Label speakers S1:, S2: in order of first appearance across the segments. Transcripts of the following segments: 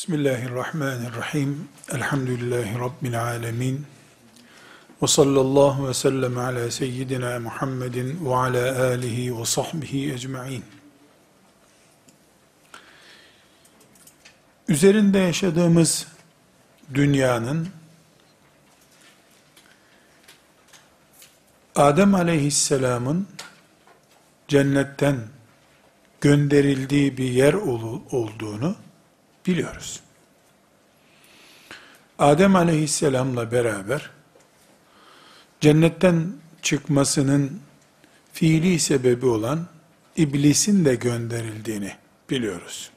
S1: Bismillahirrahmanirrahim. Elhamdülillahi Rabbil alemin. Ve sallallahu ve sellem ala seyyidina Muhammedin ve ala alihi ve sahbihi ecma'in. Üzerinde yaşadığımız dünyanın Adem aleyhisselamın cennetten gönderildiği bir yer olduğunu biliyoruz. Adem aleyhisselamla beraber cennetten çıkmasının fiili sebebi olan iblisin de gönderildiğini biliyoruz.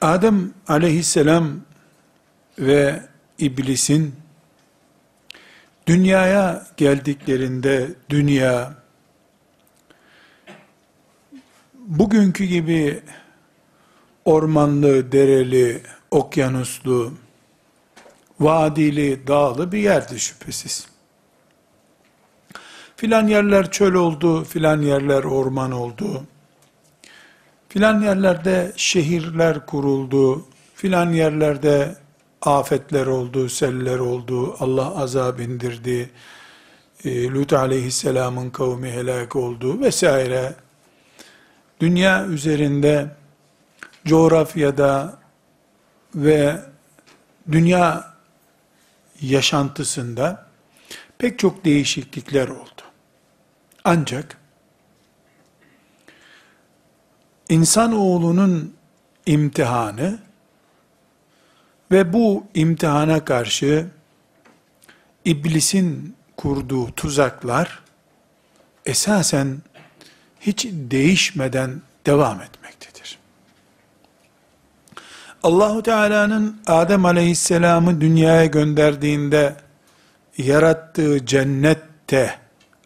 S1: Adem aleyhisselam ve iblisin dünyaya geldiklerinde dünya bugünkü gibi ormanlı, dereli, okyanuslu, vadili, dağlı bir yerdi şüphesiz. Filan yerler çöl oldu, filan yerler orman oldu. Filan yerlerde şehirler kuruldu, filan yerlerde afetler oldu, seller oldu, Allah azab indirdi, e, Lut aleyhisselamın kavmi helak oldu vesaire. Dünya üzerinde coğrafyada ve dünya yaşantısında pek çok değişiklikler oldu. Ancak insanoğlunun imtihanı ve bu imtihana karşı iblisin kurduğu tuzaklar esasen hiç değişmeden devam etmektedir. Allahu Teala'nın Adem Aleyhisselam'ı dünyaya gönderdiğinde yarattığı cennette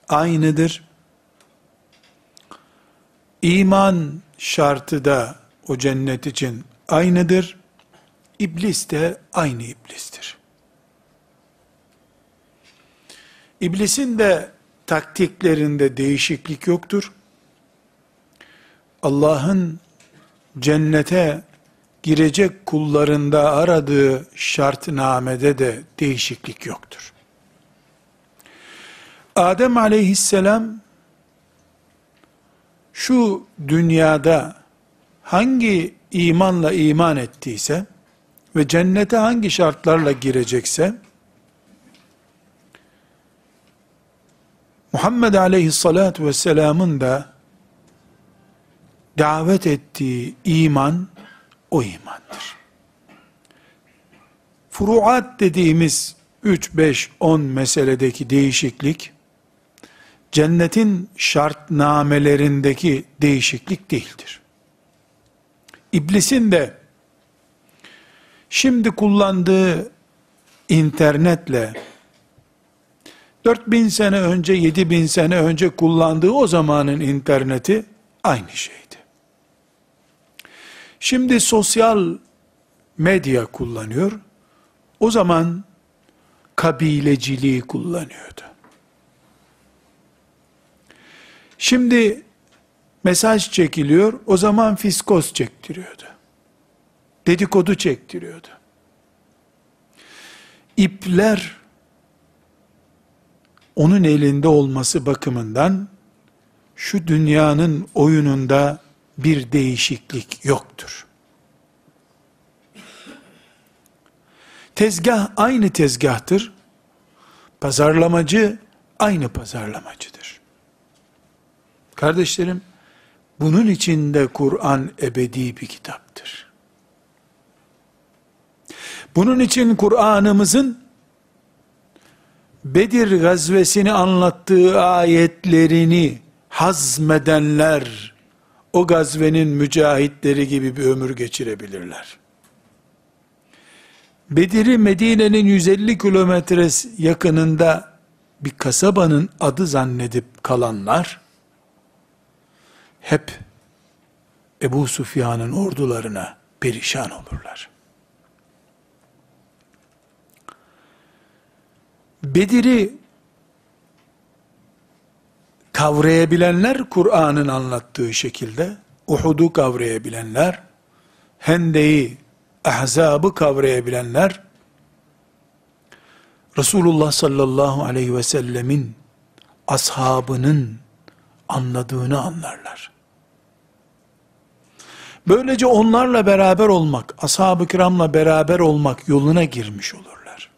S1: aynıdır. İman şartı da o cennet için aynıdır. İblis de aynı iblistir. İblisin de taktiklerinde değişiklik yoktur. Allah'ın cennete girecek kullarında aradığı şartnamede de değişiklik yoktur. Adem aleyhisselam şu dünyada hangi imanla iman ettiyse ve cennete hangi şartlarla girecekse Muhammed aleyhissalatü vesselamın da davet ettiği iman o imandır. Furuat dediğimiz 3, 5, 10 meseledeki değişiklik, cennetin şartnamelerindeki değişiklik değildir. İblisin de şimdi kullandığı internetle 4000 sene önce, 7000 sene önce kullandığı o zamanın interneti aynı şeydi. Şimdi sosyal medya kullanıyor. O zaman kabileciliği kullanıyordu. Şimdi mesaj çekiliyor, o zaman fiskos çektiriyordu. Dedikodu çektiriyordu. İpler onun elinde olması bakımından şu dünyanın oyununda bir değişiklik yoktur. Tezgah aynı tezgahtır. Pazarlamacı aynı pazarlamacıdır. Kardeşlerim, bunun içinde Kur'an ebedi bir kitaptır. Bunun için Kur'an'ımızın Bedir gazvesini anlattığı ayetlerini hazmedenler o gazvenin mücahitleri gibi bir ömür geçirebilirler. Bedir'i Medine'nin 150 kilometre yakınında bir kasabanın adı zannedip kalanlar, hep Ebu Sufyan'ın ordularına perişan olurlar. Bedir'i kavrayabilenler Kur'an'ın anlattığı şekilde, Uhud'u kavrayabilenler, Hende'yi, Ahzab'ı kavrayabilenler, Resulullah sallallahu aleyhi ve sellemin ashabının anladığını anlarlar. Böylece onlarla beraber olmak, ashab-ı kiramla beraber olmak yoluna girmiş olurlar.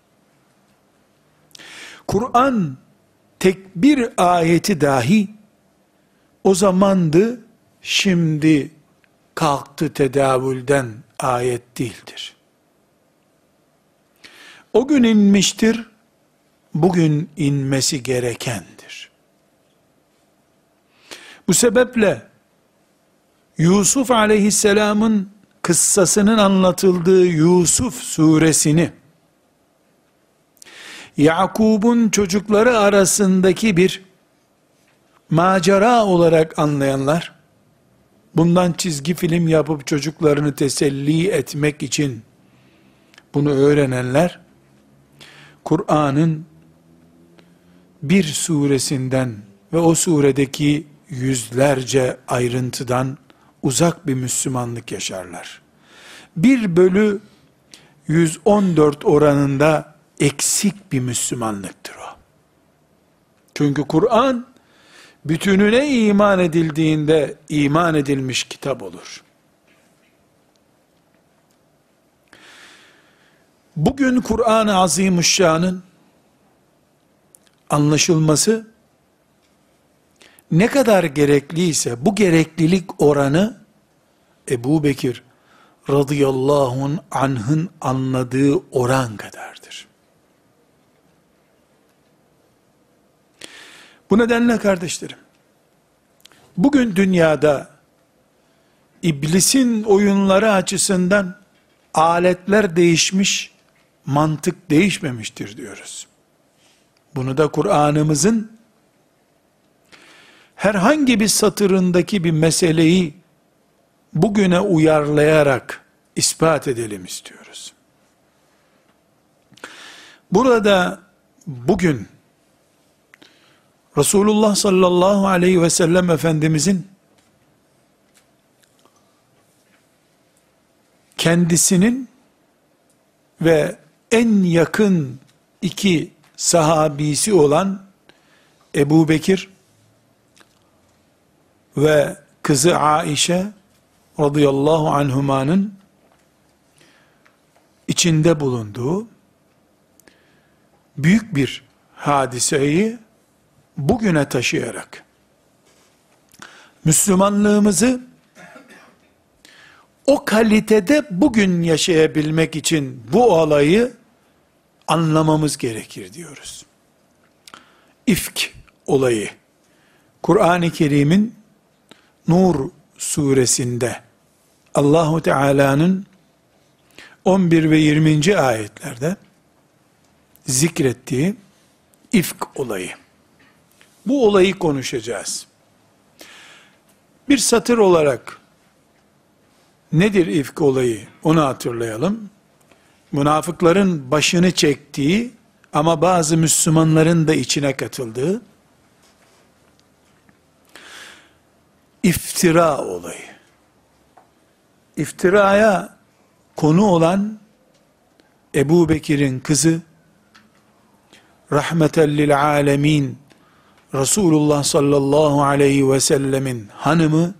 S1: Kur'an tek bir ayeti dahi o zamandı, şimdi kalktı tedavülden ayet değildir. O gün inmiştir, bugün inmesi gerekendir. Bu sebeple Yusuf aleyhisselamın kıssasının anlatıldığı Yusuf suresini Yakub'un çocukları arasındaki bir macera olarak anlayanlar bundan çizgi film yapıp çocuklarını teselli etmek için bunu öğrenenler Kur'an'ın bir suresinden ve o suredeki yüzlerce ayrıntıdan uzak bir Müslümanlık yaşarlar. Bir bölü 114 oranında eksik bir Müslümanlıktır o. Çünkü Kur'an bütününe iman edildiğinde iman edilmiş kitap olur. Bugün Kur'an-ı Azimüşşan'ın anlaşılması ne kadar gerekliyse bu gereklilik oranı Ebu Bekir radıyallahu anh'ın anladığı oran kadardır. Bu nedenle kardeşlerim, bugün dünyada iblisin oyunları açısından aletler değişmiş, mantık değişmemiştir diyoruz. Bunu da Kur'an'ımızın herhangi bir satırındaki bir meseleyi bugüne uyarlayarak ispat edelim istiyoruz. Burada bugün Resulullah sallallahu aleyhi ve sellem Efendimizin kendisinin ve en yakın iki sahabisi olan Ebu Bekir ve kızı Aişe radıyallahu anhumanın içinde bulunduğu büyük bir hadiseyi bugüne taşıyarak Müslümanlığımızı o kalitede bugün yaşayabilmek için bu olayı anlamamız gerekir diyoruz. İfk olayı Kur'an-ı Kerim'in Nur suresinde Allahu Teala'nın 11 ve 20. ayetlerde zikrettiği ifk olayı. Bu olayı konuşacağız. Bir satır olarak nedir ifk olayı onu hatırlayalım. Münafıkların başını çektiği ama bazı Müslümanların da içine katıldığı iftira olayı. İftiraya konu olan Ebu Bekir'in kızı, rahmetellil alemin, Resulullah sallallahu aleyhi ve sellemin hanımı,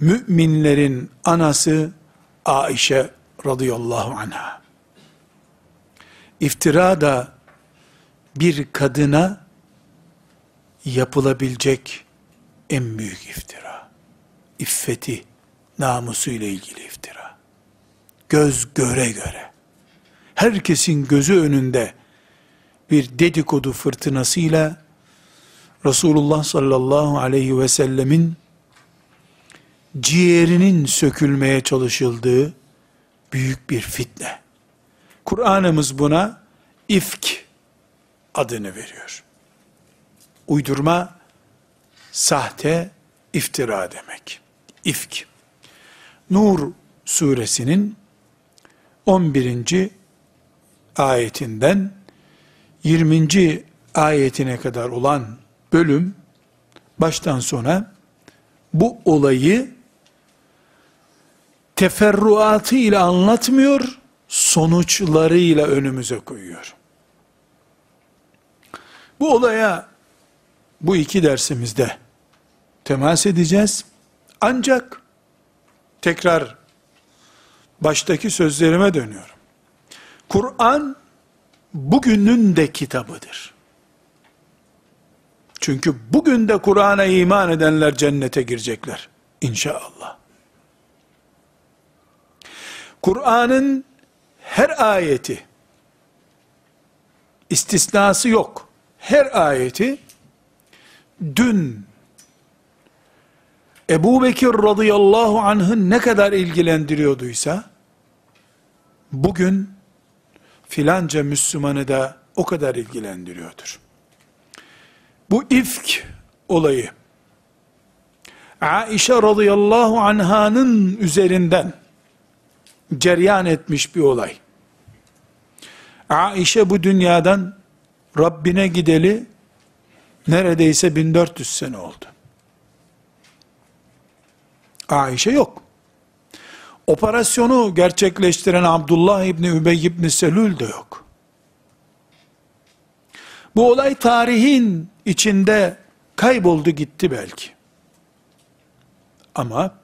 S1: müminlerin anası Aişe radıyallahu anha. İftira da bir kadına yapılabilecek en büyük iftira. İffeti, namusu ile ilgili iftira. Göz göre göre. Herkesin gözü önünde bir dedikodu fırtınasıyla Resulullah sallallahu aleyhi ve sellemin ciğerinin sökülmeye çalışıldığı büyük bir fitne. Kur'an'ımız buna ifk adını veriyor. Uydurma, sahte, iftira demek. İfk. Nur suresinin 11. ayetinden 20. ayetine kadar olan bölüm baştan sona bu olayı teferruatıyla anlatmıyor, sonuçlarıyla önümüze koyuyor. Bu olaya bu iki dersimizde temas edeceğiz. Ancak tekrar baştaki sözlerime dönüyorum. Kur'an bugünün de kitabıdır. Çünkü bugün de Kur'an'a iman edenler cennete girecekler. İnşallah. Kur'an'ın her ayeti, istisnası yok. Her ayeti, dün Ebu Bekir radıyallahu anh'ın ne kadar ilgilendiriyorduysa, bugün filanca Müslümanı da o kadar ilgilendiriyordur. Bu ifk olayı, Aişe radıyallahu anhanın üzerinden ceryan etmiş bir olay. Aişe bu dünyadan Rabbine gideli neredeyse 1400 sene oldu. Aişe yok. Operasyonu gerçekleştiren Abdullah İbni Übey İbni Selül de yok. Bu olay tarihin içinde kayboldu gitti belki. Ama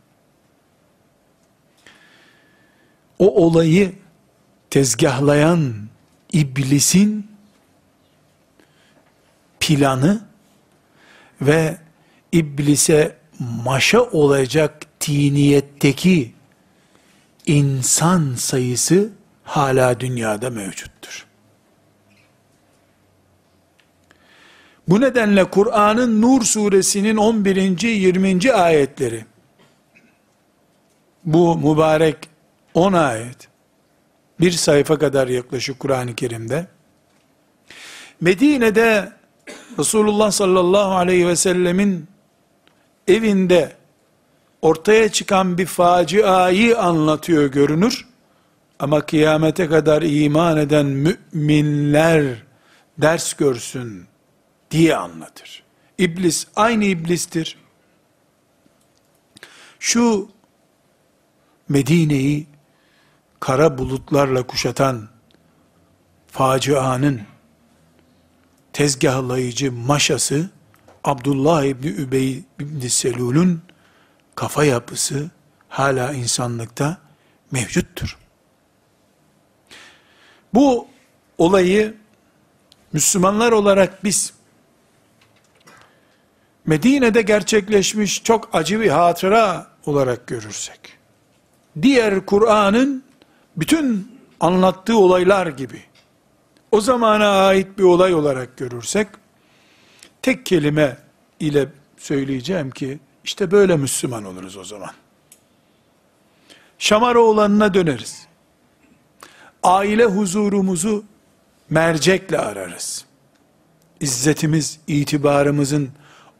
S1: o olayı tezgahlayan iblisin planı ve iblise maşa olacak tiniyetteki insan sayısı hala dünyada mevcuttur. Bu nedenle Kur'an'ın Nur suresinin 11. 20. ayetleri bu mübarek 10 ayet bir sayfa kadar yaklaşık Kur'an-ı Kerim'de Medine'de Resulullah sallallahu aleyhi ve sellemin evinde ortaya çıkan bir faciayı anlatıyor görünür. Ama kıyamete kadar iman eden müminler ders görsün diye anlatır. İblis aynı iblistir. Şu Medine'yi kara bulutlarla kuşatan facianın tezgahlayıcı maşası Abdullah İbni Übey İbni Selul'ün kafa yapısı hala insanlıkta mevcuttur. Bu olayı Müslümanlar olarak biz Medine'de gerçekleşmiş çok acı bir hatıra olarak görürsek, diğer Kur'an'ın bütün anlattığı olaylar gibi, o zamana ait bir olay olarak görürsek, tek kelime ile söyleyeceğim ki, işte böyle Müslüman oluruz o zaman. Şamaroğlanına döneriz. Aile huzurumuzu mercekle ararız. İzzetimiz, itibarımızın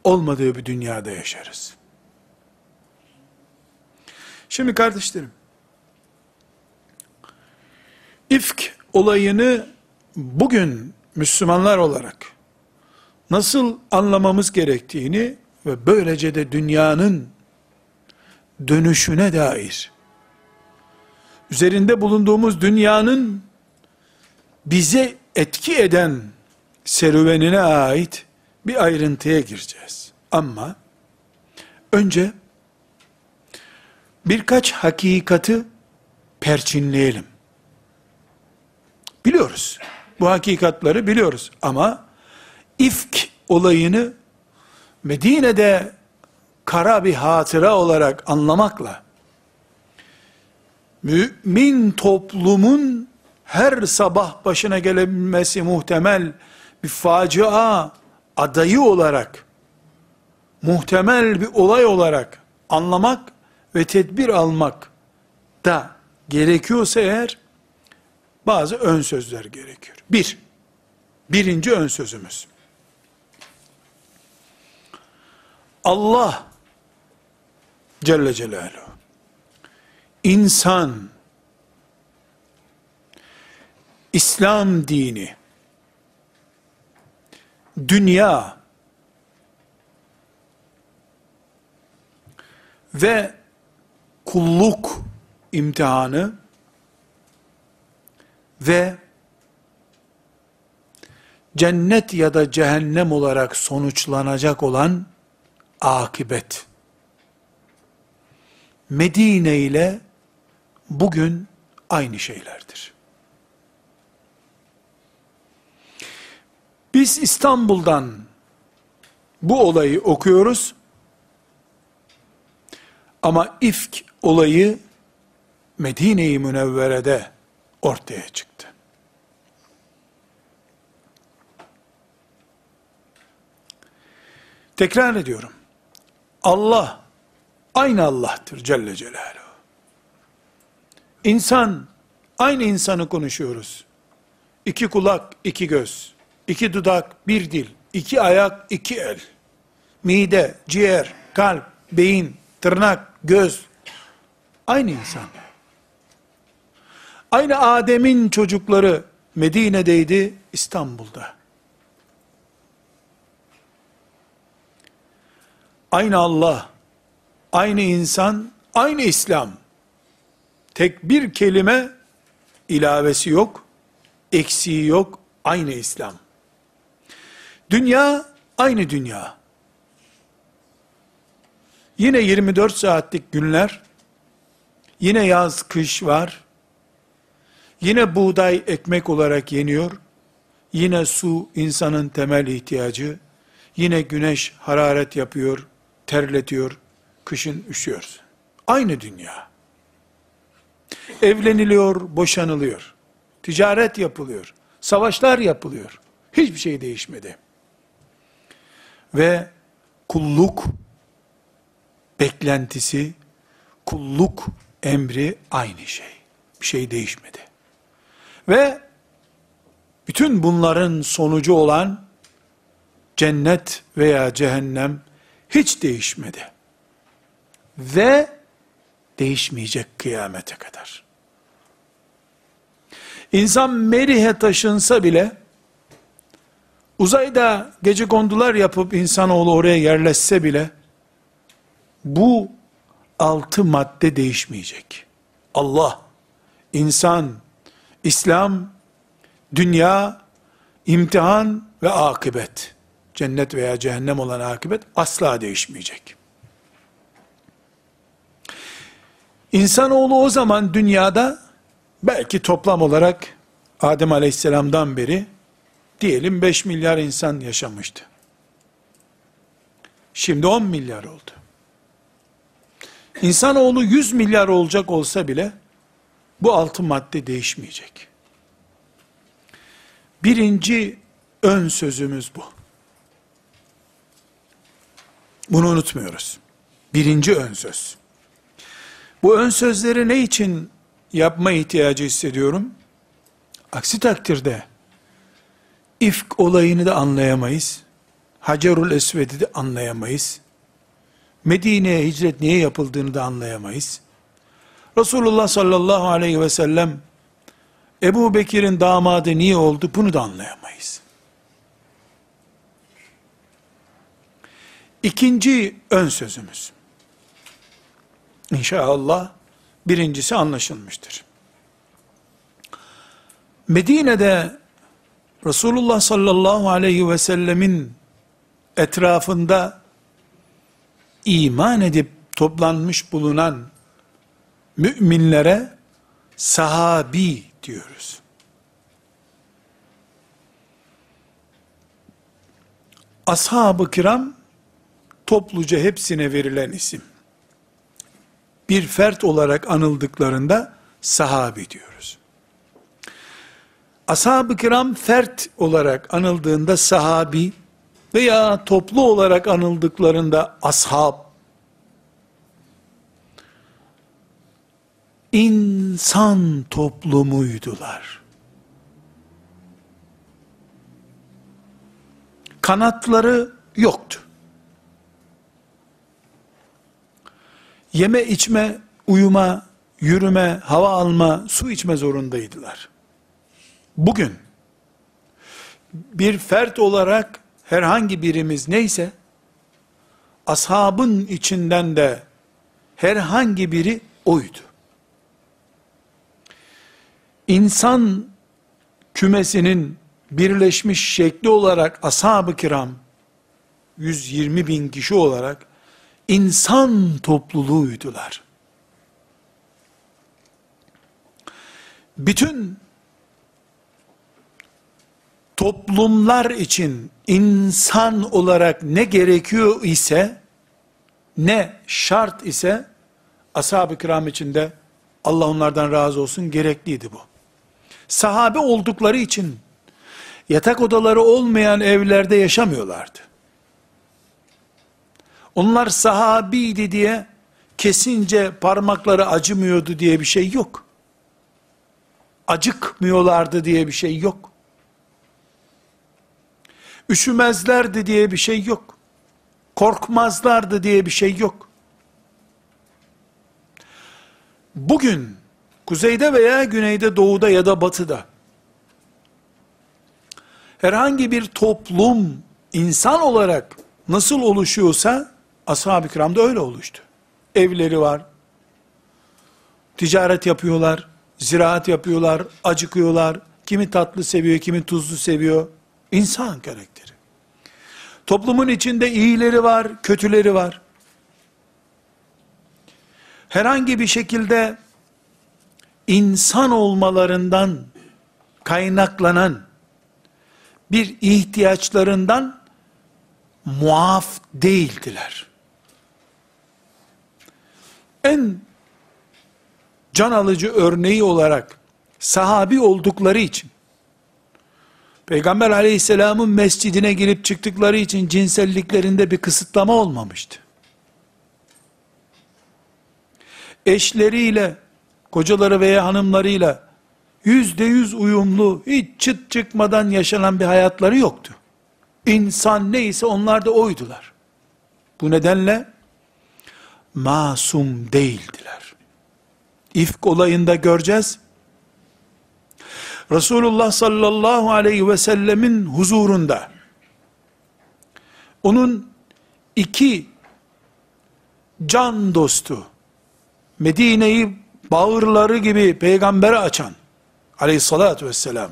S1: olmadığı bir dünyada yaşarız. Şimdi kardeşlerim, ifk olayını bugün Müslümanlar olarak nasıl anlamamız gerektiğini ve böylece de dünyanın dönüşüne dair üzerinde bulunduğumuz dünyanın bize etki eden serüvenine ait bir ayrıntıya gireceğiz. Ama önce birkaç hakikati perçinleyelim. Biliyoruz. Bu hakikatları biliyoruz ama ifk olayını Medine'de kara bir hatıra olarak anlamakla mümin toplumun her sabah başına gelebilmesi muhtemel bir facia adayı olarak muhtemel bir olay olarak anlamak ve tedbir almak da gerekiyorsa eğer bazı ön sözler gerekiyor. Bir, birinci ön sözümüz. Allah Celle Celaluhu insan İslam dini dünya ve kulluk imtihanı ve cennet ya da cehennem olarak sonuçlanacak olan akibet. Medine ile bugün aynı şeylerdir. Biz İstanbul'dan bu olayı okuyoruz. Ama ifk olayı Medine-i Münevvere'de ortaya çıktı. Tekrar ediyorum. Allah aynı Allah'tır Celle Celaluhu. İnsan, aynı insanı konuşuyoruz. İki kulak, iki göz, iki dudak, bir dil, iki ayak, iki el, mide, ciğer, kalp, beyin, tırnak, göz, aynı insan. Aynı Adem'in çocukları Medine'deydi, İstanbul'da. Aynı Allah, aynı insan, aynı İslam. Tek bir kelime ilavesi yok, eksiği yok, aynı İslam. Dünya aynı dünya. Yine 24 saatlik günler, yine yaz kış var, yine buğday ekmek olarak yeniyor, yine su insanın temel ihtiyacı, yine güneş hararet yapıyor, terletiyor, kışın üşüyorsun. Aynı dünya. Evleniliyor, boşanılıyor. Ticaret yapılıyor. Savaşlar yapılıyor. Hiçbir şey değişmedi. Ve kulluk beklentisi, kulluk emri aynı şey. Bir şey değişmedi. Ve bütün bunların sonucu olan cennet veya cehennem hiç değişmedi. Ve değişmeyecek kıyamete kadar. İnsan Merih'e taşınsa bile, uzayda gece kondular yapıp insanoğlu oraya yerleşse bile, bu altı madde değişmeyecek. Allah, insan, İslam, dünya, imtihan ve akıbet cennet veya cehennem olan akıbet asla değişmeyecek. İnsanoğlu o zaman dünyada belki toplam olarak Adem Aleyhisselam'dan beri diyelim 5 milyar insan yaşamıştı. Şimdi 10 milyar oldu. İnsanoğlu 100 milyar olacak olsa bile bu altı madde değişmeyecek. Birinci ön sözümüz bu. Bunu unutmuyoruz. Birinci ön söz. Bu ön sözleri ne için yapma ihtiyacı hissediyorum? Aksi takdirde ifk olayını da anlayamayız. Hacerul Esved'i de anlayamayız. Medine'ye hicret niye yapıldığını da anlayamayız. Resulullah sallallahu aleyhi ve sellem Ebu Bekir'in damadı niye oldu bunu da anlayamayız. İkinci ön sözümüz. İnşallah birincisi anlaşılmıştır. Medine'de Resulullah sallallahu aleyhi ve sellemin etrafında iman edip toplanmış bulunan müminlere sahabi diyoruz. Ashab-ı kiram topluca hepsine verilen isim. Bir fert olarak anıldıklarında sahabi diyoruz. Ashab-ı kiram fert olarak anıldığında sahabi veya toplu olarak anıldıklarında ashab insan toplumuydular. Kanatları yoktu. yeme içme, uyuma, yürüme, hava alma, su içme zorundaydılar. Bugün bir fert olarak herhangi birimiz neyse ashabın içinden de herhangi biri oydu. insan kümesinin birleşmiş şekli olarak ashab-ı kiram 120 bin kişi olarak insan topluluğuydular. Bütün toplumlar için insan olarak ne gerekiyor ise, ne şart ise, ashab-ı kiram için de Allah onlardan razı olsun gerekliydi bu. Sahabe oldukları için yatak odaları olmayan evlerde yaşamıyorlardı. Onlar sahabiydi diye kesince parmakları acımıyordu diye bir şey yok. Acıkmıyorlardı diye bir şey yok. Üşümezlerdi diye bir şey yok. Korkmazlardı diye bir şey yok. Bugün kuzeyde veya güneyde, doğuda ya da batıda herhangi bir toplum insan olarak nasıl oluşuyorsa ashab-ı kiram da öyle oluştu. Evleri var, ticaret yapıyorlar, ziraat yapıyorlar, acıkıyorlar, kimi tatlı seviyor, kimi tuzlu seviyor. İnsan karakteri. Toplumun içinde iyileri var, kötüleri var. Herhangi bir şekilde insan olmalarından kaynaklanan bir ihtiyaçlarından muaf değildiler. En can alıcı örneği olarak sahabi oldukları için Peygamber aleyhisselamın mescidine girip çıktıkları için cinselliklerinde bir kısıtlama olmamıştı. Eşleriyle, kocaları veya hanımlarıyla yüzde yüz uyumlu, hiç çıt çıkmadan yaşanan bir hayatları yoktu. İnsan neyse onlar da oydular. Bu nedenle masum değildiler. İfk olayında göreceğiz. Resulullah sallallahu aleyhi ve sellemin huzurunda onun iki can dostu Medine'yi bağırları gibi peygambere açan aleyhissalatü vesselam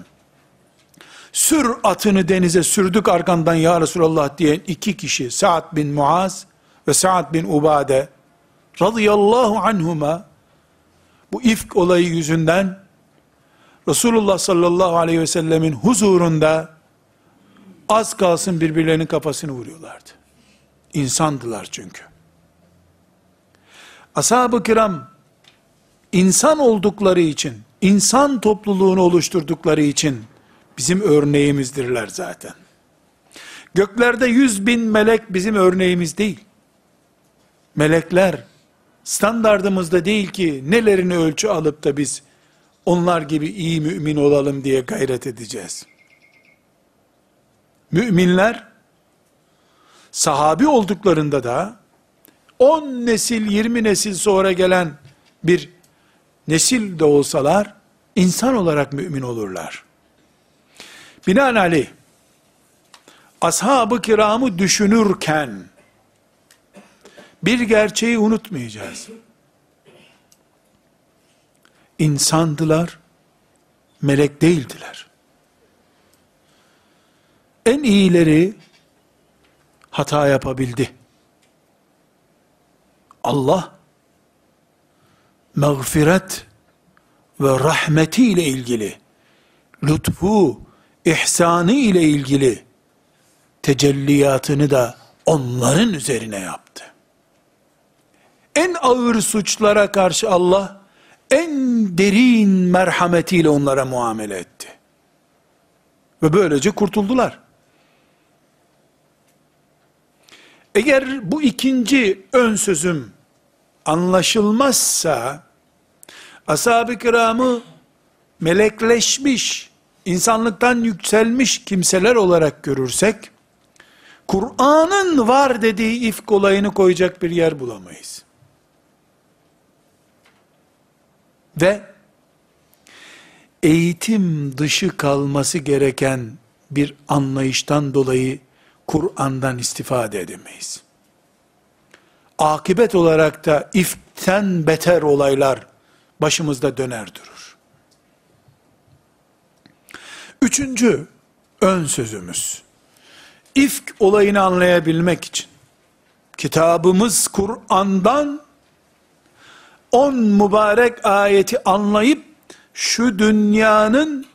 S1: sür atını denize sürdük arkandan ya Resulallah diyen iki kişi Sa'd bin Muaz ve Sa'd bin Ubade radıyallahu anhuma bu ifk olayı yüzünden Resulullah sallallahu aleyhi ve sellemin huzurunda az kalsın birbirlerinin kafasını vuruyorlardı. İnsandılar çünkü. Ashab-ı kiram insan oldukları için, insan topluluğunu oluşturdukları için bizim örneğimizdirler zaten. Göklerde yüz bin melek bizim örneğimiz değil. Melekler standardımızda değil ki nelerini ölçü alıp da biz onlar gibi iyi mümin olalım diye gayret edeceğiz. Müminler sahabi olduklarında da 10 nesil 20 nesil sonra gelen bir nesil de olsalar insan olarak mümin olurlar. Binaenaleyh ashab-ı kiramı düşünürken bir gerçeği unutmayacağız. İnsandılar, melek değildiler. En iyileri hata yapabildi. Allah mağfiret ve rahmeti ile ilgili lütfu, ihsanı ile ilgili tecelliyatını da onların üzerine yaptı. En ağır suçlara karşı Allah en derin merhametiyle onlara muamele etti. Ve böylece kurtuldular. Eğer bu ikinci ön sözüm anlaşılmazsa, ashab-ı kiramı melekleşmiş, insanlıktan yükselmiş kimseler olarak görürsek, Kur'an'ın var dediği ifk olayını koyacak bir yer bulamayız. Ve eğitim dışı kalması gereken bir anlayıştan dolayı Kur'an'dan istifade edemeyiz. Akibet olarak da iften beter olaylar başımızda döner durur. Üçüncü ön sözümüz. İfk olayını anlayabilmek için kitabımız Kur'an'dan on mübarek ayeti anlayıp şu dünyanın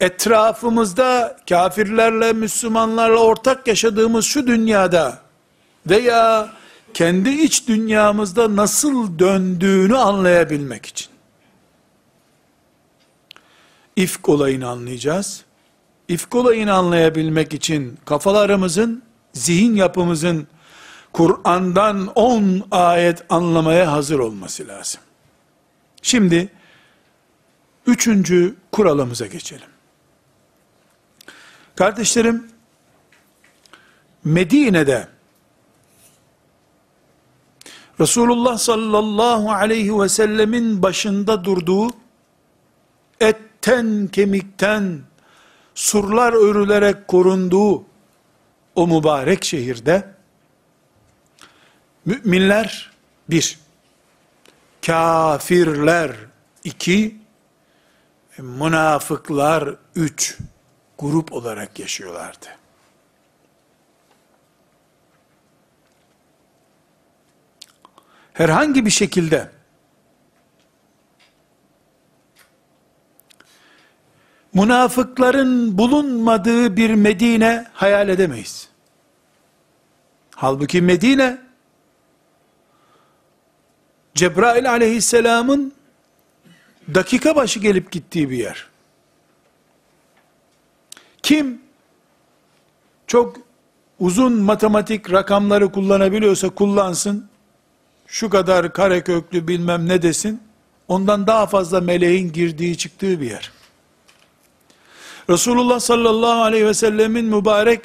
S1: etrafımızda kafirlerle Müslümanlarla ortak yaşadığımız şu dünyada veya kendi iç dünyamızda nasıl döndüğünü anlayabilmek için. İfk olayını anlayacağız. İfk olayını anlayabilmek için kafalarımızın, zihin yapımızın Kur'an'dan 10 ayet anlamaya hazır olması lazım. Şimdi üçüncü kuralımıza geçelim. Kardeşlerim, Medine'de Resulullah sallallahu aleyhi ve sellemin başında durduğu etten kemikten surlar örülerek korunduğu o mübarek şehirde müminler bir, kafirler iki, münafıklar üç grup olarak yaşıyorlardı. Herhangi bir şekilde münafıkların bulunmadığı bir Medine hayal edemeyiz. Halbuki Medine Cebrail aleyhisselamın dakika başı gelip gittiği bir yer. Kim çok uzun matematik rakamları kullanabiliyorsa kullansın. Şu kadar kareköklü bilmem ne desin. Ondan daha fazla meleğin girdiği çıktığı bir yer. Resulullah sallallahu aleyhi ve sellemin mübarek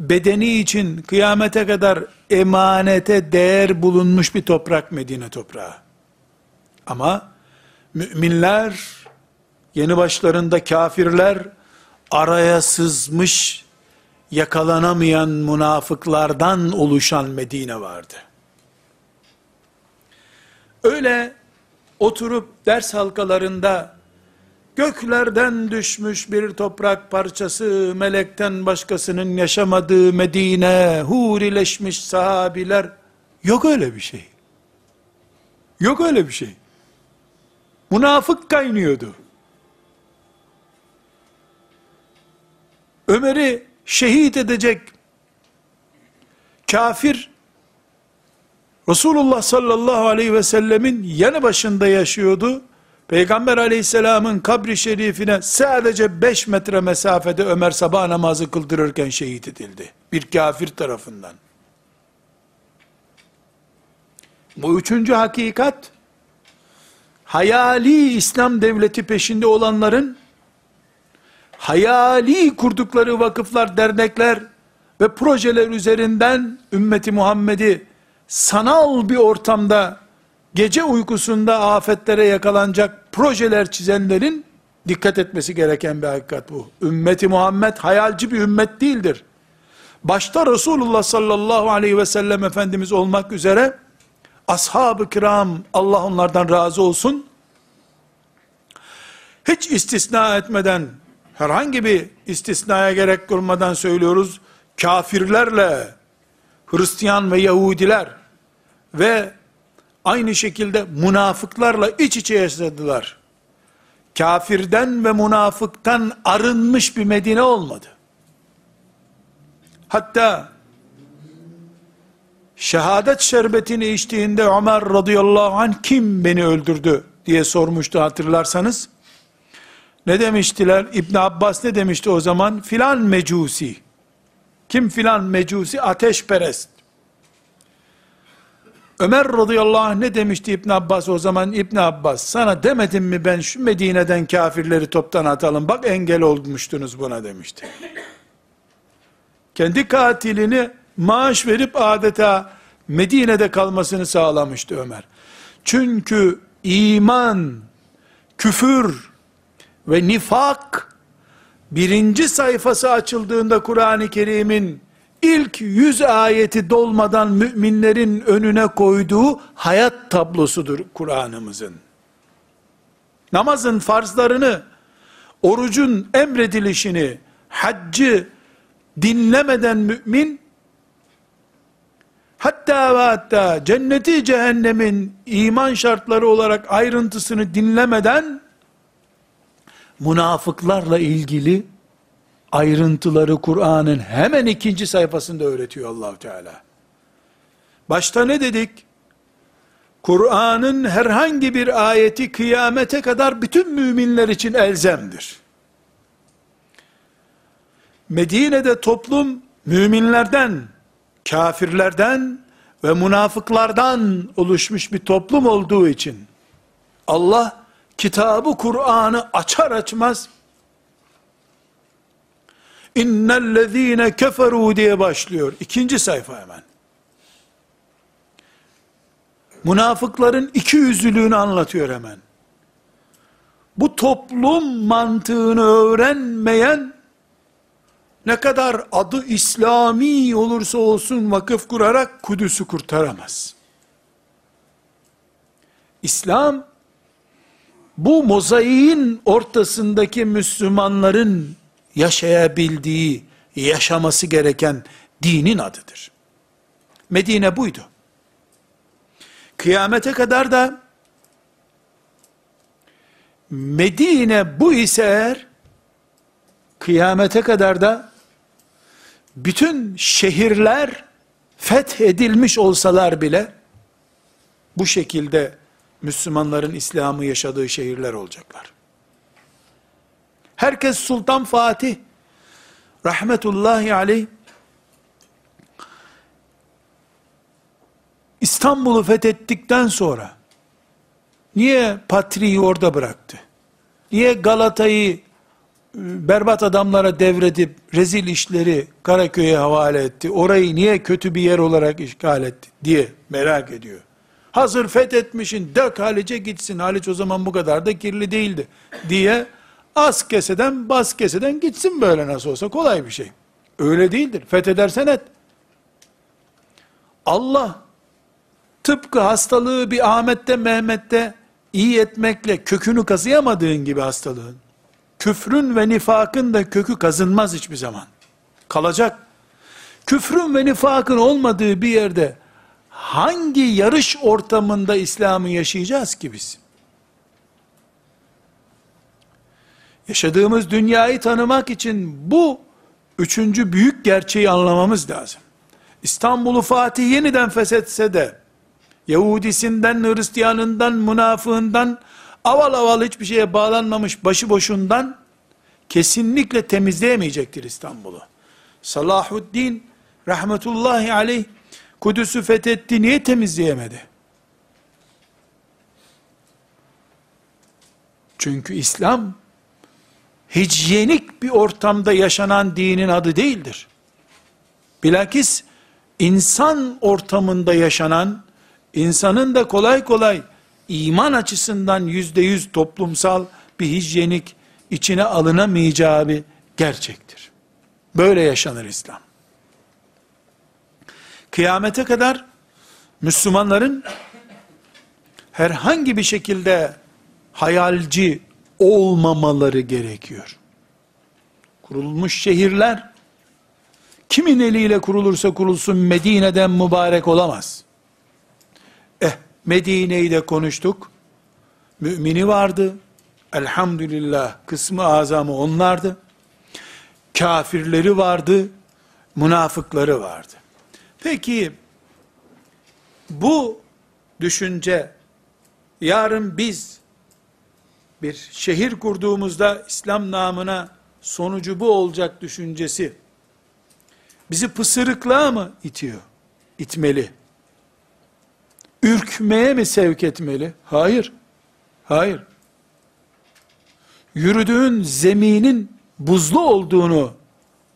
S1: bedeni için kıyamete kadar emanete değer bulunmuş bir toprak Medine toprağı. Ama müminler, yeni başlarında kafirler, araya sızmış, yakalanamayan münafıklardan oluşan Medine vardı. Öyle oturup ders halkalarında göklerden düşmüş bir toprak parçası, melekten başkasının yaşamadığı Medine, hurileşmiş sahabiler, yok öyle bir şey. Yok öyle bir şey. Münafık kaynıyordu. Ömer'i şehit edecek kafir Resulullah sallallahu aleyhi ve sellemin yanı başında yaşıyordu. Peygamber aleyhisselamın kabri şerifine sadece 5 metre mesafede Ömer sabah namazı kıldırırken şehit edildi. Bir kafir tarafından. Bu üçüncü hakikat, hayali İslam devleti peşinde olanların, hayali kurdukları vakıflar, dernekler ve projeler üzerinden ümmeti Muhammed'i sanal bir ortamda gece uykusunda afetlere yakalanacak projeler çizenlerin dikkat etmesi gereken bir hakikat bu. Ümmeti Muhammed hayalci bir ümmet değildir. Başta Resulullah sallallahu aleyhi ve sellem Efendimiz olmak üzere ashab-ı kiram Allah onlardan razı olsun hiç istisna etmeden herhangi bir istisnaya gerek kurmadan söylüyoruz kafirlerle Hristiyan ve Yahudiler ve aynı şekilde münafıklarla iç içe yaşadılar. Kafirden ve münafıktan arınmış bir Medine olmadı. Hatta şehadet şerbetini içtiğinde Ömer radıyallahu anh kim beni öldürdü diye sormuştu hatırlarsanız. Ne demiştiler? İbn Abbas ne demişti o zaman? Filan mecusi. Kim filan mecusi? Ateşperest. Ömer radıyallahu anh ne demişti İbn Abbas o zaman İbn Abbas sana demedim mi ben şu Medine'den kafirleri toptan atalım bak engel olmuştunuz buna demişti. Kendi katilini maaş verip adeta Medine'de kalmasını sağlamıştı Ömer. Çünkü iman, küfür ve nifak birinci sayfası açıldığında Kur'an-ı Kerim'in ilk yüz ayeti dolmadan müminlerin önüne koyduğu hayat tablosudur Kur'an'ımızın. Namazın farzlarını orucun emredilişini, haccı dinlemeden mümin, hatta ve hatta cenneti cehennemin iman şartları olarak ayrıntısını dinlemeden, münafıklarla ilgili ayrıntıları Kur'an'ın hemen ikinci sayfasında öğretiyor allah Teala. Başta ne dedik? Kur'an'ın herhangi bir ayeti kıyamete kadar bütün müminler için elzemdir. Medine'de toplum müminlerden, kafirlerden ve münafıklardan oluşmuş bir toplum olduğu için Allah kitabı Kur'an'ı açar açmaz innellezine keferu diye başlıyor. İkinci sayfa hemen. Münafıkların iki yüzlülüğünü anlatıyor hemen. Bu toplum mantığını öğrenmeyen ne kadar adı İslami olursa olsun vakıf kurarak Kudüs'ü kurtaramaz. İslam bu mozaiğin ortasındaki Müslümanların yaşayabildiği, yaşaması gereken dinin adıdır. Medine buydu. Kıyamete kadar da Medine bu ise eğer kıyamete kadar da bütün şehirler fethedilmiş olsalar bile bu şekilde Müslümanların İslam'ı yaşadığı şehirler olacaklar. Herkes Sultan Fatih rahmetullahi aleyh İstanbul'u fethettikten sonra niye Patriği orada bıraktı? Niye Galata'yı e, berbat adamlara devredip rezil işleri Karaköy'e havale etti? Orayı niye kötü bir yer olarak işgal etti diye merak ediyor. Hazır fethetmişin dök Haliç'e gitsin. Haliç o zaman bu kadar da kirli değildi diye az keseden bas keseden gitsin böyle nasıl olsa kolay bir şey. Öyle değildir. Fethedersen et. Allah tıpkı hastalığı bir Ahmet'te Mehmet'te iyi etmekle kökünü kazıyamadığın gibi hastalığın, küfrün ve nifakın da kökü kazınmaz hiçbir zaman. Kalacak. Küfrün ve nifakın olmadığı bir yerde hangi yarış ortamında İslam'ı yaşayacağız ki biz? Yaşadığımız dünyayı tanımak için bu üçüncü büyük gerçeği anlamamız lazım. İstanbul'u Fatih yeniden feshetse de, Yahudisinden, Hristiyanından, münafığından, aval aval hiçbir şeye bağlanmamış başıboşundan, kesinlikle temizleyemeyecektir İstanbul'u. Salahuddin, rahmetullahi aleyh, Kudüs'ü fethetti, niye temizleyemedi? Çünkü İslam, hijyenik bir ortamda yaşanan dinin adı değildir. Bilakis insan ortamında yaşanan, insanın da kolay kolay iman açısından yüzde yüz toplumsal bir hijyenik içine alınamayacağı bir gerçektir. Böyle yaşanır İslam. Kıyamete kadar Müslümanların herhangi bir şekilde hayalci olmamaları gerekiyor. Kurulmuş şehirler, kimin eliyle kurulursa kurulsun Medine'den mübarek olamaz. Eh, Medine'yi de konuştuk. Mümini vardı. Elhamdülillah kısmı azamı onlardı. Kafirleri vardı. Münafıkları vardı. Peki, bu düşünce, yarın biz, bir şehir kurduğumuzda İslam namına sonucu bu olacak düşüncesi bizi pısırıklığa mı itiyor? İtmeli. Ürkmeye mi sevk etmeli? Hayır. Hayır. Yürüdüğün zeminin buzlu olduğunu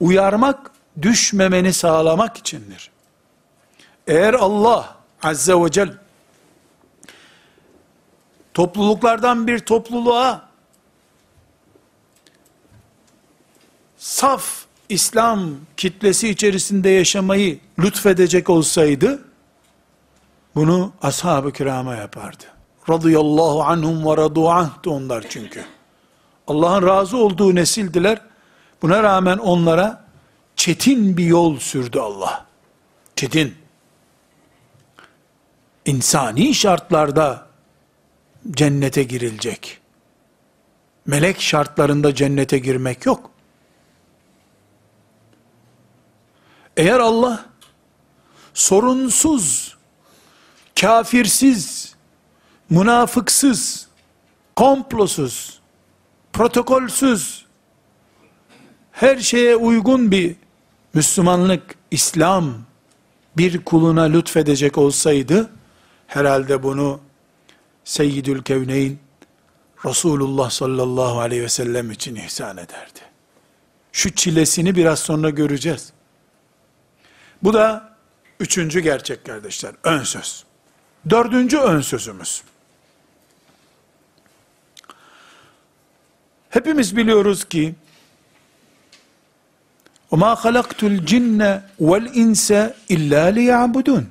S1: uyarmak, düşmemeni sağlamak içindir. Eğer Allah Azze ve Celle topluluklardan bir topluluğa saf İslam kitlesi içerisinde yaşamayı lütfedecek olsaydı, bunu ashab-ı kirama yapardı. Radıyallahu anhum ve radu onlar çünkü. Allah'ın razı olduğu nesildiler. Buna rağmen onlara çetin bir yol sürdü Allah. Çetin. İnsani şartlarda cennete girilecek. Melek şartlarında cennete girmek yok. Eğer Allah sorunsuz, kafirsiz, münafıksız, komplosuz, protokolsüz, her şeye uygun bir Müslümanlık, İslam bir kuluna lütfedecek olsaydı, herhalde bunu Seyyidül Kevneyn, Resulullah sallallahu aleyhi ve sellem için ihsan ederdi. Şu çilesini biraz sonra göreceğiz. Bu da üçüncü gerçek kardeşler, ön söz. Dördüncü ön sözümüz. Hepimiz biliyoruz ki وَمَا خَلَقْتُ الْجِنَّ وَالْاِنْسَ اِلَّا لِيَعْبُدُونَ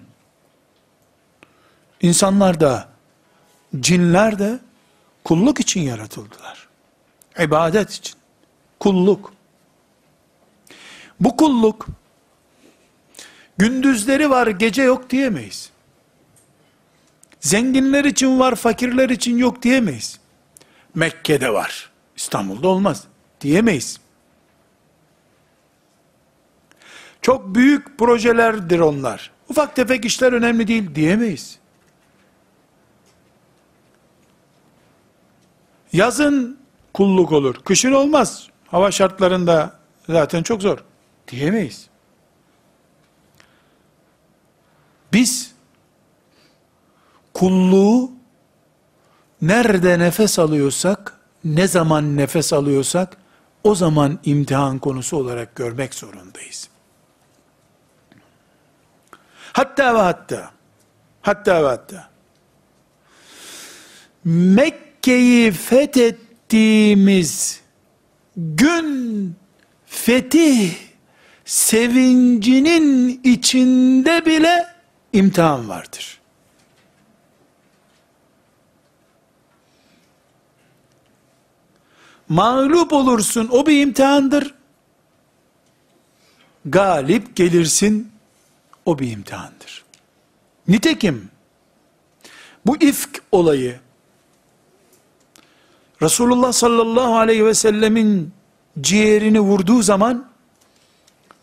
S1: İnsanlar da, cinler de kulluk için yaratıldılar. İbadet için. Kulluk. Bu kulluk, gündüzleri var, gece yok diyemeyiz. Zenginler için var, fakirler için yok diyemeyiz. Mekke'de var, İstanbul'da olmaz diyemeyiz. Çok büyük projelerdir onlar. Ufak tefek işler önemli değil diyemeyiz. Yazın kulluk olur, kışın olmaz. Hava şartlarında zaten çok zor diyemeyiz. Biz kulluğu nerede nefes alıyorsak, ne zaman nefes alıyorsak, o zaman imtihan konusu olarak görmek zorundayız. Hatta ve hatta, hatta ve hatta, Mekke'yi fethettiğimiz gün fetih sevincinin içinde bile imtihan vardır. Mağlup olursun o bir imtihandır. Galip gelirsin o bir imtihandır. Nitekim bu ifk olayı Resulullah sallallahu aleyhi ve sellemin ciğerini vurduğu zaman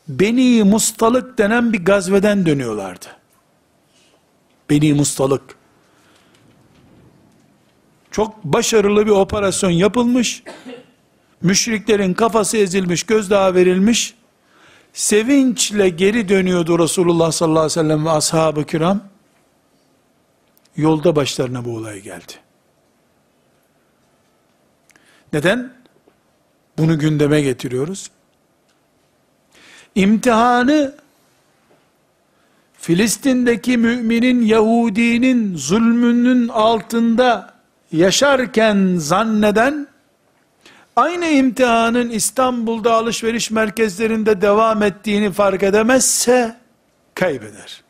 S1: Beni Mustalık denen bir gazveden dönüyorlardı. Beni Mustalık. Çok başarılı bir operasyon yapılmış. Müşriklerin kafası ezilmiş, gözdağı verilmiş. Sevinçle geri dönüyordu Resulullah sallallahu aleyhi ve sellem ve ashab-ı kiram. Yolda başlarına bu olay geldi. Neden? Bunu gündeme getiriyoruz. İmtihanı Filistin'deki müminin Yahudinin zulmünün altında yaşarken zanneden aynı imtihanın İstanbul'da alışveriş merkezlerinde devam ettiğini fark edemezse kaybeder.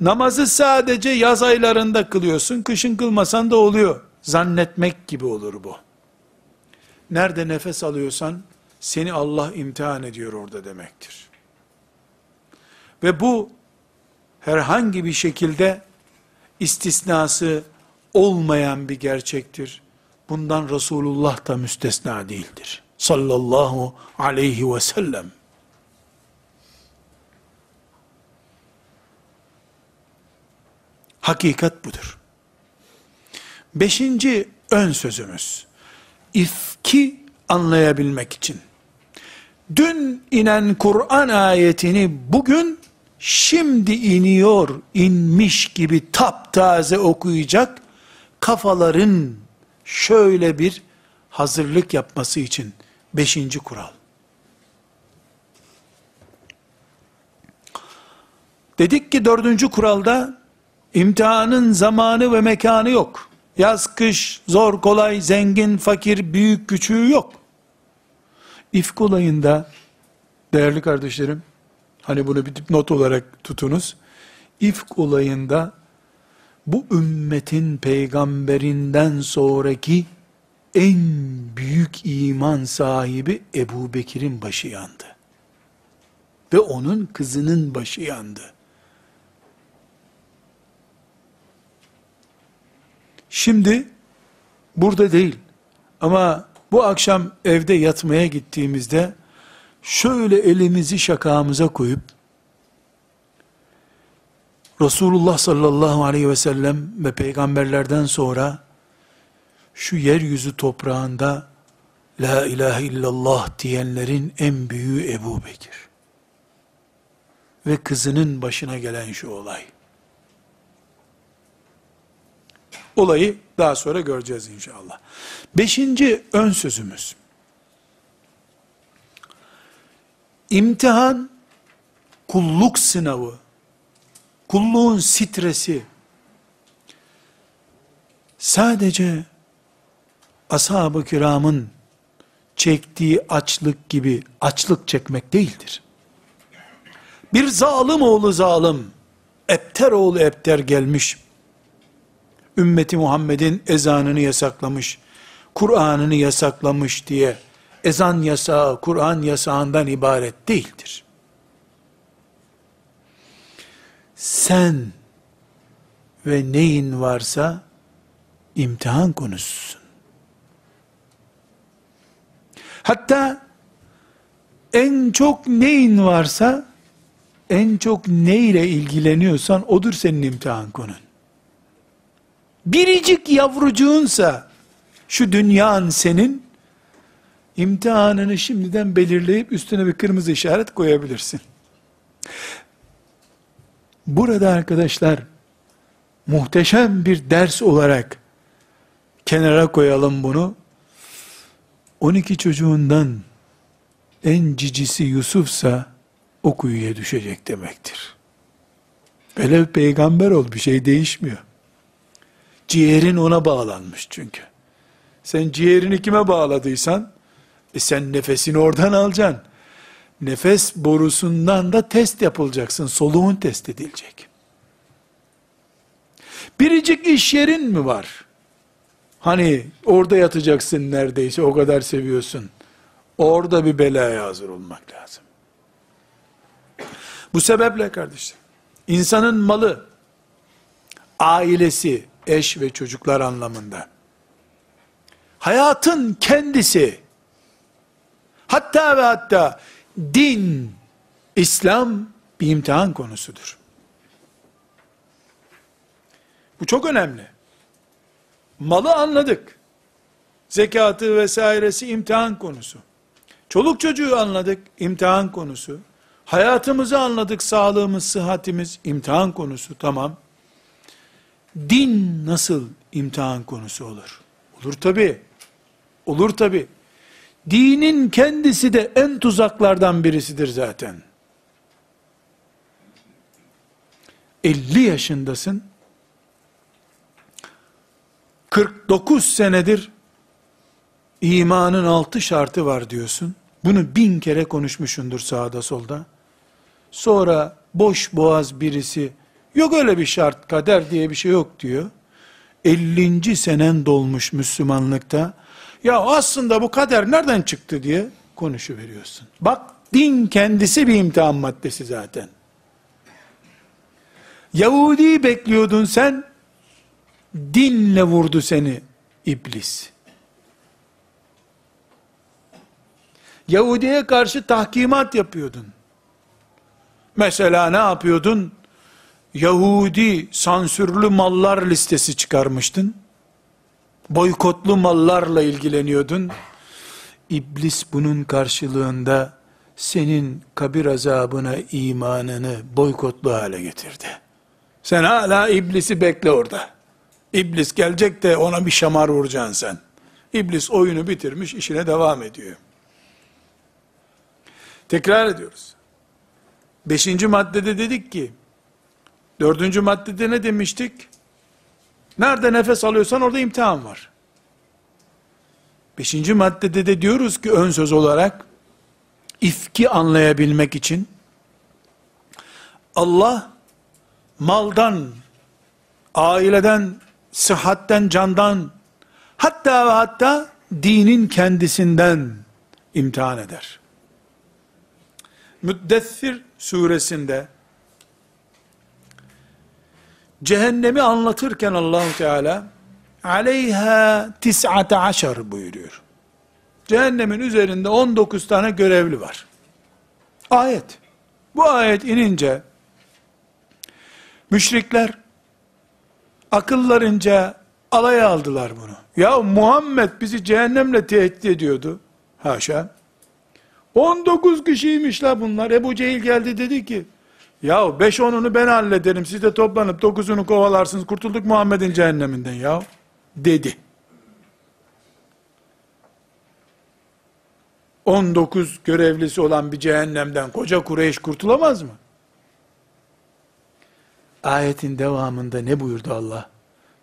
S1: Namazı sadece yaz aylarında kılıyorsun, kışın kılmasan da oluyor. Zannetmek gibi olur bu. Nerede nefes alıyorsan, seni Allah imtihan ediyor orada demektir. Ve bu, herhangi bir şekilde, istisnası olmayan bir gerçektir. Bundan Resulullah da müstesna değildir. Sallallahu aleyhi ve sellem. Hakikat budur. Beşinci ön sözümüz, ifki anlayabilmek için. Dün inen Kur'an ayetini bugün şimdi iniyor, inmiş gibi taptaze okuyacak kafaların şöyle bir hazırlık yapması için beşinci kural. Dedik ki dördüncü kuralda imtihanın zamanı ve mekanı yok. Yaz, kış, zor, kolay, zengin, fakir, büyük, küçüğü yok. İfk olayında, değerli kardeşlerim, hani bunu bir not olarak tutunuz, İfk olayında, bu ümmetin peygamberinden sonraki en büyük iman sahibi Ebu Bekir'in başı yandı. Ve onun kızının başı yandı. Şimdi burada değil ama bu akşam evde yatmaya gittiğimizde şöyle elimizi şakağımıza koyup Resulullah sallallahu aleyhi ve sellem ve peygamberlerden sonra şu yeryüzü toprağında La ilahe illallah diyenlerin en büyüğü Ebu Bekir. Ve kızının başına gelen şu olay. Olayı daha sonra göreceğiz inşallah. Beşinci ön sözümüz. İmtihan, kulluk sınavı, kulluğun stresi, sadece ashab-ı kiramın çektiği açlık gibi açlık çekmek değildir. Bir zalim oğlu zalim, Epter oğlu Epter gelmiş, ümmeti Muhammed'in ezanını yasaklamış, Kur'an'ını yasaklamış diye, ezan yasağı, Kur'an yasağından ibaret değildir. Sen ve neyin varsa, imtihan konususun. Hatta, en çok neyin varsa, en çok neyle ilgileniyorsan, odur senin imtihan konun biricik yavrucuğunsa, şu dünyan senin, imtihanını şimdiden belirleyip üstüne bir kırmızı işaret koyabilirsin. Burada arkadaşlar, muhteşem bir ders olarak, kenara koyalım bunu, 12 çocuğundan en cicisi Yusuf'sa, o kuyuya düşecek demektir. Velev peygamber ol, bir şey değişmiyor. Ciğerin ona bağlanmış çünkü. Sen ciğerini kime bağladıysan, e sen nefesini oradan alacaksın. Nefes borusundan da test yapılacaksın. Soluğun test edilecek. Biricik iş yerin mi var? Hani orada yatacaksın neredeyse o kadar seviyorsun. Orada bir belaya hazır olmak lazım. Bu sebeple kardeşler, insanın malı, ailesi, eş ve çocuklar anlamında. Hayatın kendisi, hatta ve hatta din, İslam bir imtihan konusudur. Bu çok önemli. Malı anladık. Zekatı vesairesi imtihan konusu. Çoluk çocuğu anladık, imtihan konusu. Hayatımızı anladık, sağlığımız, sıhhatimiz imtihan konusu, tamam din nasıl imtihan konusu olur? Olur tabi. Olur tabi. Dinin kendisi de en tuzaklardan birisidir zaten. 50 yaşındasın. 49 senedir imanın altı şartı var diyorsun. Bunu bin kere konuşmuşundur sağda solda. Sonra boş boğaz birisi Yok öyle bir şart, kader diye bir şey yok diyor. 50. senen dolmuş Müslümanlıkta. Ya aslında bu kader nereden çıktı diye konuşuveriyorsun. Bak din kendisi bir imtihan maddesi zaten. Yahudi bekliyordun sen, dinle vurdu seni iblis. Yahudi'ye karşı tahkimat yapıyordun. Mesela ne yapıyordun? Yahudi sansürlü mallar listesi çıkarmıştın. Boykotlu mallarla ilgileniyordun. İblis bunun karşılığında senin kabir azabına imanını boykotlu hale getirdi. Sen hala iblisi bekle orada. İblis gelecek de ona bir şamar vuracaksın sen. İblis oyunu bitirmiş, işine devam ediyor. Tekrar ediyoruz. Beşinci maddede dedik ki, Dördüncü maddede ne demiştik? Nerede nefes alıyorsan orada imtihan var. Beşinci maddede de diyoruz ki ön söz olarak, ifki anlayabilmek için, Allah, maldan, aileden, sıhhatten, candan, hatta ve hatta dinin kendisinden imtihan eder. Müddessir suresinde cehennemi anlatırken Allahu Teala aleyha tis'ate aşar buyuruyor. Cehennemin üzerinde 19 tane görevli var. Ayet. Bu ayet inince müşrikler akıllarınca alaya aldılar bunu. Ya Muhammed bizi cehennemle tehdit ediyordu. Haşa. 19 kişiymiş la bunlar. Ebu Cehil geldi dedi ki, ya 5 onunu ben hallederim. Siz de toplanıp 9'unu kovalarsınız. Kurtulduk Muhammed'in cehenneminden ya. Dedi. 19 görevlisi olan bir cehennemden koca Kureyş kurtulamaz mı? Ayetin devamında ne buyurdu Allah?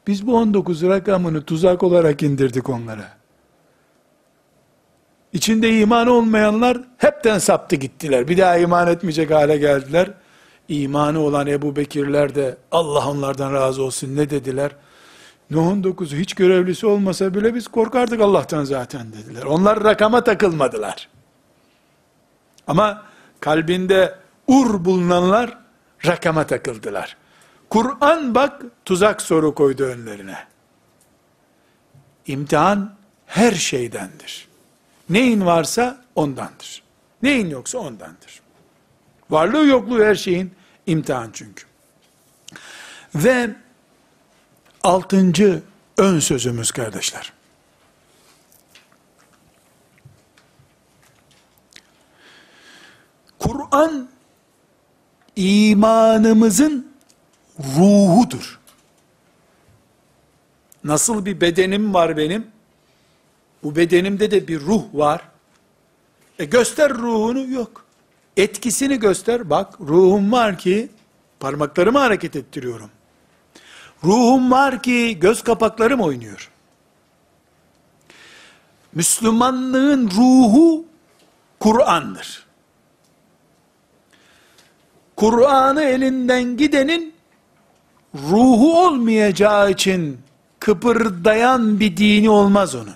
S1: Biz bu 19 rakamını tuzak olarak indirdik onlara. İçinde iman olmayanlar hepten saptı gittiler. Bir daha iman etmeyecek hale geldiler. İmanı olan Ebu Bekirler de Allah onlardan razı olsun ne dediler? Nuh'un dokuzu hiç görevlisi olmasa bile biz korkardık Allah'tan zaten dediler. Onlar rakama takılmadılar. Ama kalbinde ur bulunanlar rakama takıldılar. Kur'an bak tuzak soru koydu önlerine. İmtihan her şeydendir. Neyin varsa ondandır. Neyin yoksa ondandır. Varlığı yokluğu her şeyin imtihan çünkü. Ve altıncı ön sözümüz kardeşler. Kur'an imanımızın ruhudur. Nasıl bir bedenim var benim? Bu bedenimde de bir ruh var. E göster ruhunu yok. Etkisini göster. Bak ruhum var ki parmaklarımı hareket ettiriyorum. Ruhum var ki göz kapaklarım oynuyor. Müslümanlığın ruhu Kur'an'dır. Kur'an'ı elinden gidenin ruhu olmayacağı için kıpırdayan bir dini olmaz onun.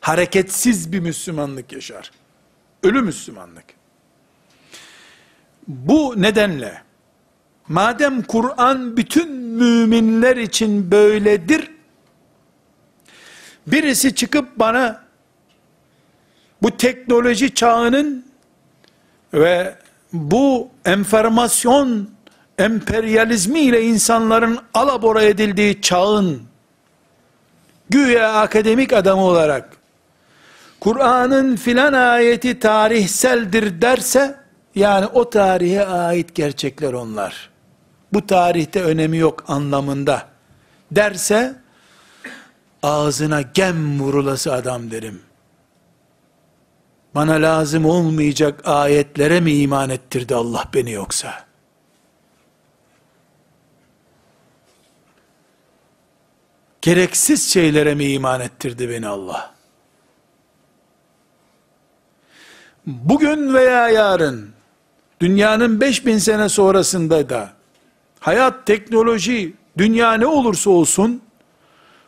S1: Hareketsiz bir Müslümanlık yaşar. Ölü Müslümanlık. Bu nedenle madem Kur'an bütün müminler için böyledir, birisi çıkıp bana bu teknoloji çağının ve bu enformasyon emperyalizmi ile insanların alabora edildiği çağın güya akademik adamı olarak Kur'an'ın filan ayeti tarihseldir derse yani o tarihe ait gerçekler onlar. Bu tarihte önemi yok anlamında derse ağzına gem vurulası adam derim. Bana lazım olmayacak ayetlere mi iman ettirdi Allah beni yoksa? Gereksiz şeylere mi iman ettirdi beni Allah? Bugün veya yarın, dünyanın 5000 sene sonrasında da, hayat, teknoloji, dünya ne olursa olsun,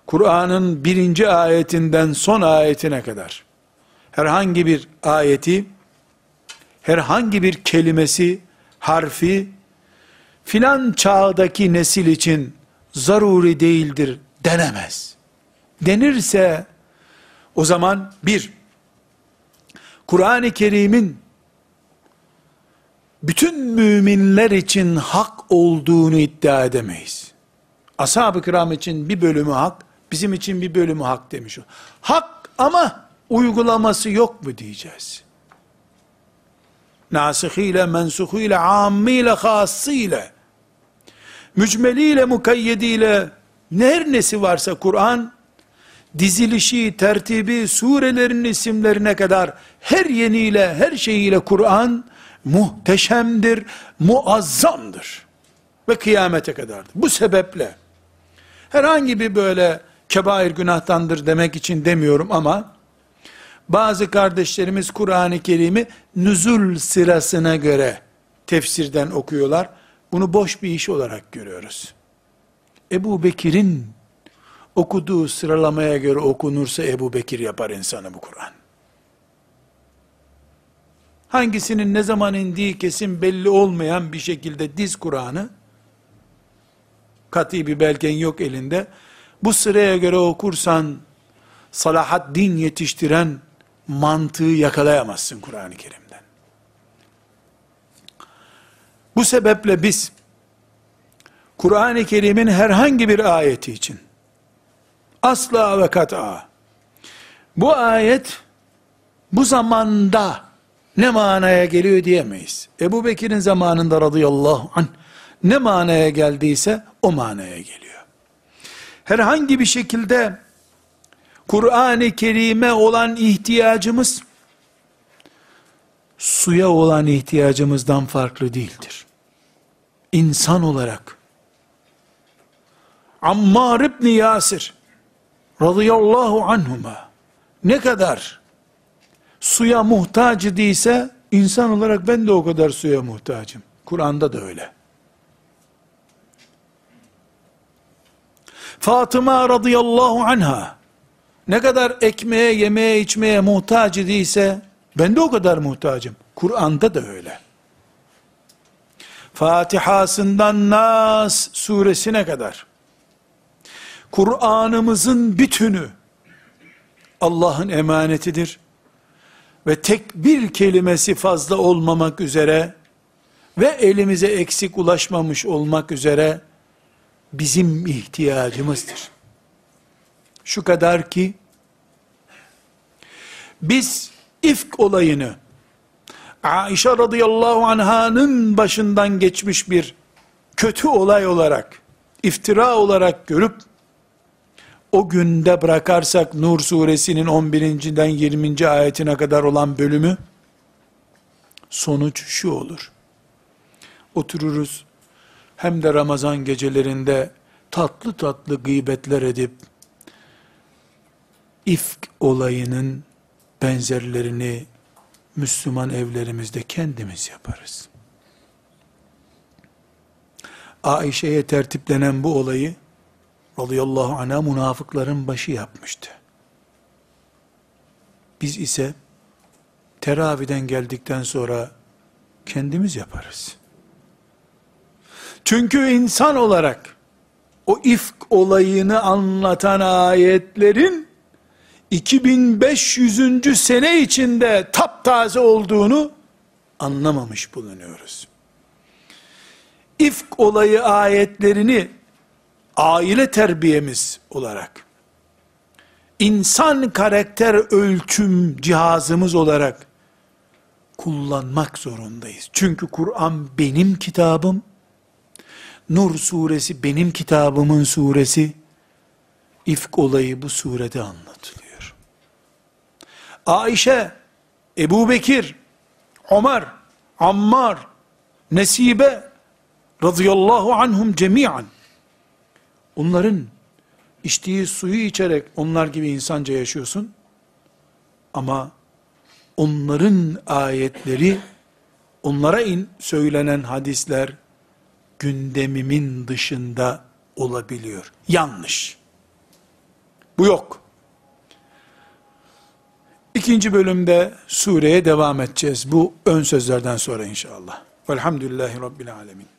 S1: Kur'an'ın birinci ayetinden son ayetine kadar, herhangi bir ayeti, herhangi bir kelimesi, harfi, filan çağdaki nesil için zaruri değildir denemez. Denirse, o zaman bir, Kur'an-ı Kerim'in bütün müminler için hak olduğunu iddia edemeyiz. Ashab-ı kiram için bir bölümü hak, bizim için bir bölümü hak demiş. Hak ama uygulaması yok mu diyeceğiz. Nasıhiyle, mensuhiyle, ammiyle, hassıyla, mücmeliyle, mukayyediyle, her nesi varsa Kur'an, dizilişi, tertibi, surelerin isimlerine kadar her yeniyle, her şeyiyle Kur'an muhteşemdir, muazzamdır. Ve kıyamete kadardır. Bu sebeple herhangi bir böyle kebair günahtandır demek için demiyorum ama bazı kardeşlerimiz Kur'an-ı Kerim'i nüzul sırasına göre tefsirden okuyorlar. Bunu boş bir iş olarak görüyoruz. Ebu Bekir'in okuduğu sıralamaya göre okunursa Ebu Bekir yapar insanı bu Kur'an. Hangisinin ne zaman indiği kesin belli olmayan bir şekilde diz Kur'an'ı, kat'i bir belgen yok elinde, bu sıraya göre okursan, salahat din yetiştiren mantığı yakalayamazsın Kur'an-ı Kerim'den. Bu sebeple biz, Kur'an-ı Kerim'in herhangi bir ayeti için, asla ve kat'a, bu ayet, bu zamanda, ne manaya geliyor diyemeyiz. Ebu Bekir'in zamanında radıyallahu anh, ne manaya geldiyse, o manaya geliyor. Herhangi bir şekilde, Kur'an-ı Kerim'e olan ihtiyacımız, suya olan ihtiyacımızdan farklı değildir. İnsan olarak, Ammar İbni Yasir, radıyallahu anhuma, ne kadar suya muhtaç idiyse, insan olarak ben de o kadar suya muhtacım. Kur'an'da da öyle. Fatıma radıyallahu anha, ne kadar ekmeğe, yemeğe, içmeye muhtaç idiyse, ben de o kadar muhtacım. Kur'an'da da öyle. Fatihasından Nas suresine kadar, Kur'an'ımızın bütünü, Allah'ın emanetidir. Ve tek bir kelimesi fazla olmamak üzere, ve elimize eksik ulaşmamış olmak üzere, bizim ihtiyacımızdır. Şu kadar ki, biz ifk olayını, Aişe radıyallahu anhanın başından geçmiş bir kötü olay olarak, iftira olarak görüp, o günde bırakarsak Nur suresinin 11.den 20. ayetine kadar olan bölümü, sonuç şu olur. Otururuz, hem de Ramazan gecelerinde tatlı tatlı gıybetler edip, ifk olayının benzerlerini Müslüman evlerimizde kendimiz yaparız. Aişe'ye tertiplenen bu olayı radıyallahu anh'a münafıkların başı yapmıştı. Biz ise teraviden geldikten sonra kendimiz yaparız. Çünkü insan olarak o ifk olayını anlatan ayetlerin 2500. sene içinde taptaze olduğunu anlamamış bulunuyoruz. İfk olayı ayetlerini aile terbiyemiz olarak, insan karakter ölçüm cihazımız olarak kullanmak zorundayız. Çünkü Kur'an benim kitabım, Nur suresi benim kitabımın suresi, ifk olayı bu surede anlatılıyor. Ayşe, Ebu Bekir, Ömer, Ammar, Nesibe, radıyallahu anhum cemiyen, Onların içtiği suyu içerek onlar gibi insanca yaşıyorsun. Ama onların ayetleri, onlara in, söylenen hadisler gündemimin dışında olabiliyor. Yanlış. Bu yok. İkinci bölümde sureye devam edeceğiz. Bu ön sözlerden sonra inşallah. Velhamdülillahi Rabbil Alemin.